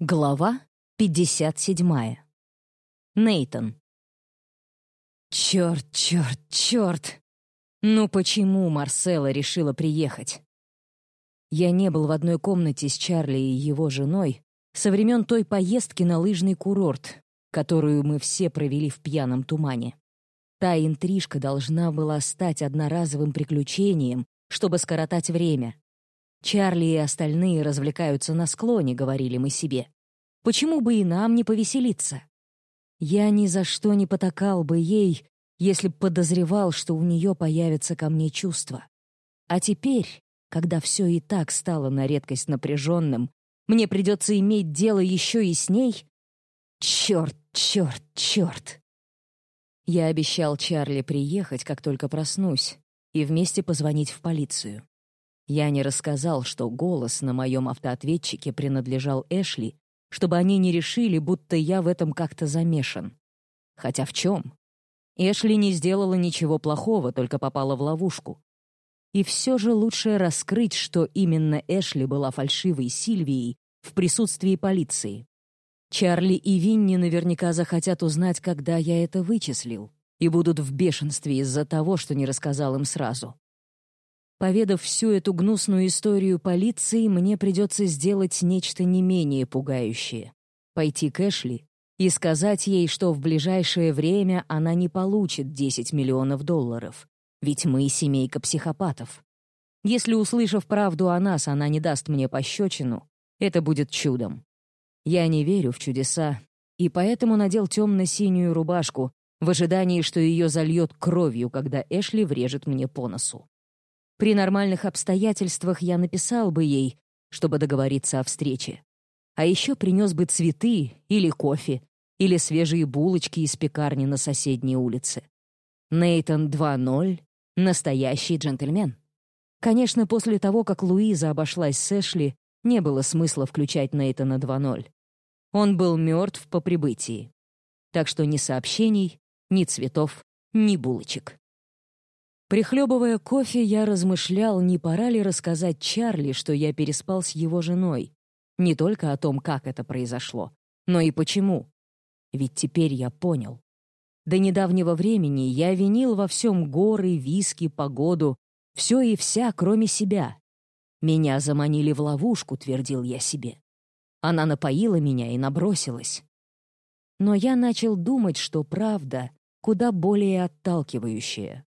Глава 57. Нейтон. Черт, черт, черт! Ну почему Марсела решила приехать? Я не был в одной комнате с Чарли и его женой со времен той поездки на лыжный курорт, которую мы все провели в пьяном тумане. Та интрижка должна была стать одноразовым приключением, чтобы скоротать время, Чарли и остальные развлекаются на склоне, говорили мы себе. Почему бы и нам не повеселиться? Я ни за что не потакал бы ей, если б подозревал, что у нее появится ко мне чувство. А теперь, когда все и так стало на редкость напряженным, мне придется иметь дело еще и с ней? Черт, черт, черт! Я обещал Чарли приехать, как только проснусь, и вместе позвонить в полицию. Я не рассказал, что голос на моем автоответчике принадлежал Эшли, чтобы они не решили, будто я в этом как-то замешан. Хотя в чем? Эшли не сделала ничего плохого, только попала в ловушку. И все же лучше раскрыть, что именно Эшли была фальшивой Сильвией в присутствии полиции. Чарли и Винни наверняка захотят узнать, когда я это вычислил, и будут в бешенстве из-за того, что не рассказал им сразу. Поведав всю эту гнусную историю полиции, мне придется сделать нечто не менее пугающее. Пойти к Эшли и сказать ей, что в ближайшее время она не получит 10 миллионов долларов. Ведь мы семейка психопатов. Если, услышав правду о нас, она не даст мне пощечину, это будет чудом. Я не верю в чудеса, и поэтому надел темно-синюю рубашку в ожидании, что ее зальет кровью, когда Эшли врежет мне по носу. При нормальных обстоятельствах я написал бы ей, чтобы договориться о встрече. А еще принес бы цветы или кофе, или свежие булочки из пекарни на соседней улице. Нейтон 2.0 — настоящий джентльмен. Конечно, после того, как Луиза обошлась с Эшли, не было смысла включать Нейтона 2.0. Он был мертв по прибытии. Так что ни сообщений, ни цветов, ни булочек. Прихлебывая кофе, я размышлял, не пора ли рассказать Чарли, что я переспал с его женой. Не только о том, как это произошло, но и почему. Ведь теперь я понял. До недавнего времени я винил во всем горы, виски, погоду, все и вся, кроме себя. Меня заманили в ловушку, твердил я себе. Она напоила меня и набросилась. Но я начал думать, что правда куда более отталкивающая.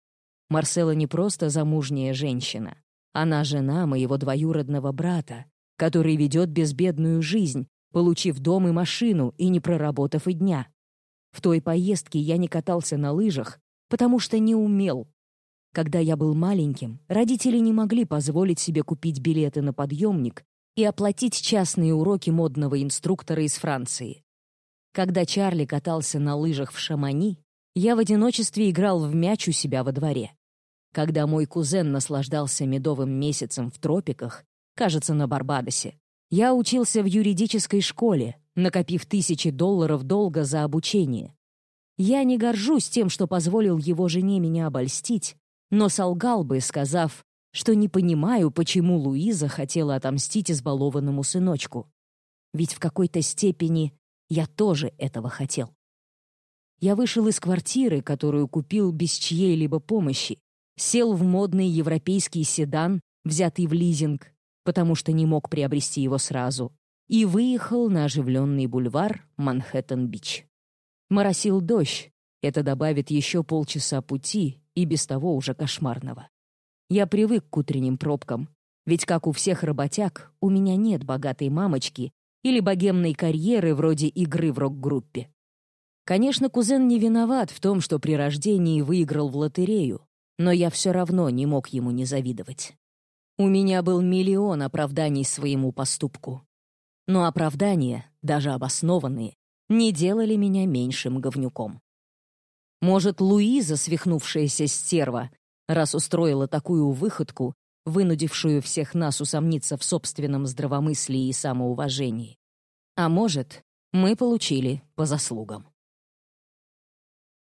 Марсела не просто замужняя женщина. Она жена моего двоюродного брата, который ведет безбедную жизнь, получив дом и машину и не проработав и дня. В той поездке я не катался на лыжах, потому что не умел. Когда я был маленьким, родители не могли позволить себе купить билеты на подъемник и оплатить частные уроки модного инструктора из Франции. Когда Чарли катался на лыжах в Шамани, я в одиночестве играл в мяч у себя во дворе. Когда мой кузен наслаждался медовым месяцем в тропиках, кажется, на Барбадосе, я учился в юридической школе, накопив тысячи долларов долга за обучение. Я не горжусь тем, что позволил его жене меня обольстить, но солгал бы, сказав, что не понимаю, почему Луиза хотела отомстить избалованному сыночку. Ведь в какой-то степени я тоже этого хотел. Я вышел из квартиры, которую купил без чьей-либо помощи, сел в модный европейский седан, взятый в лизинг, потому что не мог приобрести его сразу, и выехал на оживленный бульвар Манхэттен-Бич. Моросил дождь, это добавит еще полчаса пути и без того уже кошмарного. Я привык к утренним пробкам, ведь, как у всех работяг, у меня нет богатой мамочки или богемной карьеры вроде игры в рок-группе. Конечно, кузен не виноват в том, что при рождении выиграл в лотерею, но я все равно не мог ему не завидовать. У меня был миллион оправданий своему поступку. Но оправдания, даже обоснованные, не делали меня меньшим говнюком. Может, Луиза, свихнувшаяся стерва, раз устроила такую выходку, вынудившую всех нас усомниться в собственном здравомыслии и самоуважении. А может, мы получили по заслугам.